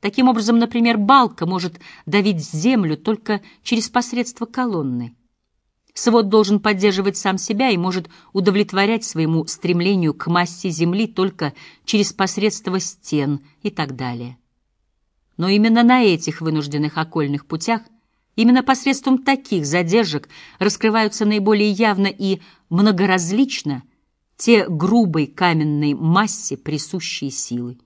Таким образом, например, балка может давить землю только через посредство колонны. Свод должен поддерживать сам себя и может удовлетворять своему стремлению к массе земли только через посредство стен и так далее. Но именно на этих вынужденных окольных путях, именно посредством таких задержек раскрываются наиболее явно и многоразлично те грубой каменной массе присущие силы.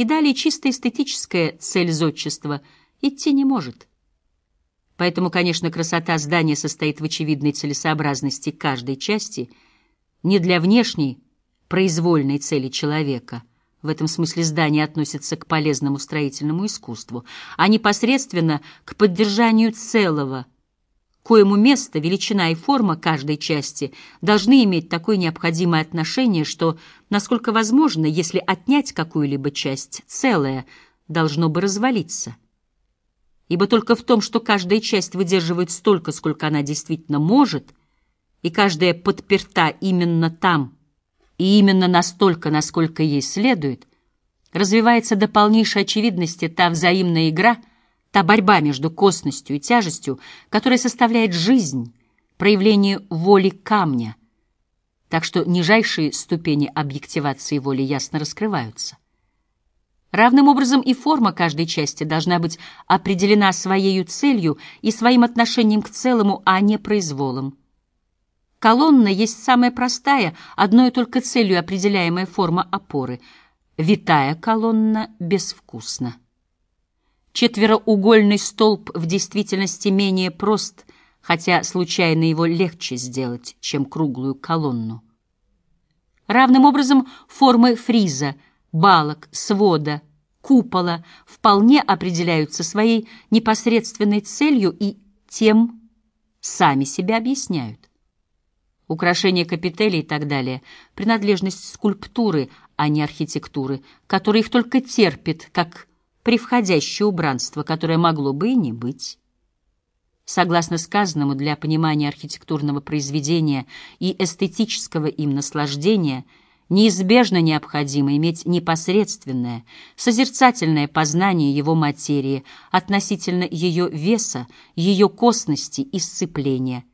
И далее чисто эстетическая цель зодчества идти не может. Поэтому, конечно, красота здания состоит в очевидной целесообразности каждой части, не для внешней, произвольной цели человека. В этом смысле здание относится к полезному строительному искусству, а непосредственно к поддержанию целого – коему место, величина и форма каждой части должны иметь такое необходимое отношение, что, насколько возможно, если отнять какую-либо часть, целое должно бы развалиться. Ибо только в том, что каждая часть выдерживает столько, сколько она действительно может, и каждая подперта именно там и именно настолько, насколько ей следует, развивается до полнейшей очевидности та взаимная игра — Та борьба между косностью и тяжестью, которая составляет жизнь, проявление воли камня. Так что нижайшие ступени объективации воли ясно раскрываются. Равным образом и форма каждой части должна быть определена своей целью и своим отношением к целому, а не произволом. Колонна есть самая простая, одной только целью определяемая форма опоры. Витая колонна безвкусна. Четвероугольный столб в действительности менее прост, хотя случайно его легче сделать, чем круглую колонну. Равным образом формы фриза, балок, свода, купола вполне определяются своей непосредственной целью и тем сами себя объясняют. Украшение капителей и так далее — принадлежность скульптуры, а не архитектуры, которая их только терпит, как превходящее убранство, которое могло бы и не быть. Согласно сказанному, для понимания архитектурного произведения и эстетического им наслаждения неизбежно необходимо иметь непосредственное, созерцательное познание его материи относительно ее веса, ее косности и сцепления –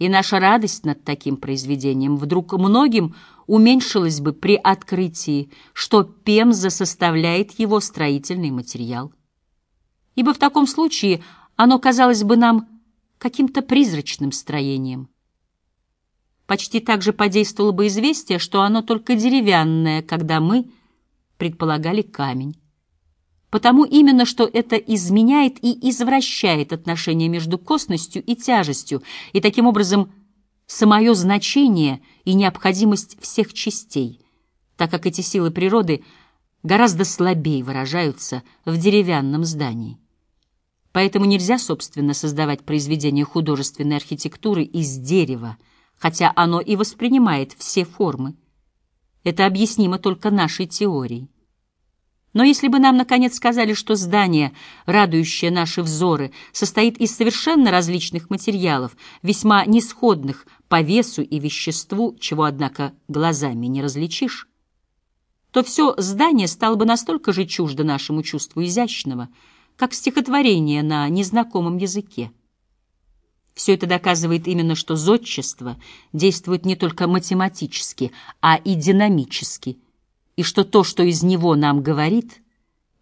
и наша радость над таким произведением вдруг многим уменьшилась бы при открытии, что Пемза составляет его строительный материал. Ибо в таком случае оно казалось бы нам каким-то призрачным строением. Почти так же подействовало бы известие, что оно только деревянное, когда мы предполагали камень потому именно что это изменяет и извращает отношения между косностью и тяжестью, и таким образом самое значение и необходимость всех частей, так как эти силы природы гораздо слабее выражаются в деревянном здании. Поэтому нельзя, собственно, создавать произведения художественной архитектуры из дерева, хотя оно и воспринимает все формы. Это объяснимо только нашей теорией. Но если бы нам, наконец, сказали, что здание, радующее наши взоры, состоит из совершенно различных материалов, весьма несходных по весу и веществу, чего, однако, глазами не различишь, то все здание стало бы настолько же чуждо нашему чувству изящного, как стихотворение на незнакомом языке. Все это доказывает именно, что зодчество действует не только математически, а и динамически – и что то, что из него нам говорит,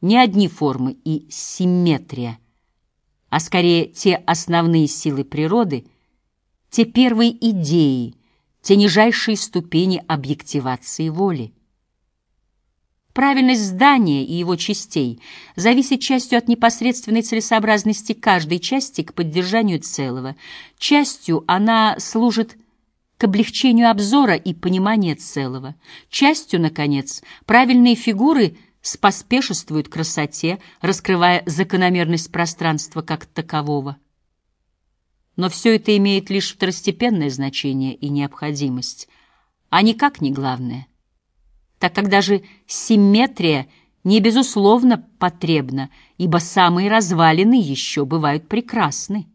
не одни формы и симметрия, а скорее те основные силы природы, те первые идеи, те нижайшие ступени объективации воли. Правильность здания и его частей зависит частью от непосредственной целесообразности каждой части к поддержанию целого. Частью она служит к облегчению обзора и понимания целого. Частью, наконец, правильные фигуры споспешествуют красоте, раскрывая закономерность пространства как такового. Но все это имеет лишь второстепенное значение и необходимость, а никак не главное, так как даже симметрия не безусловно потребна, ибо самые развалины еще бывают прекрасны.